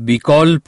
বিকল্প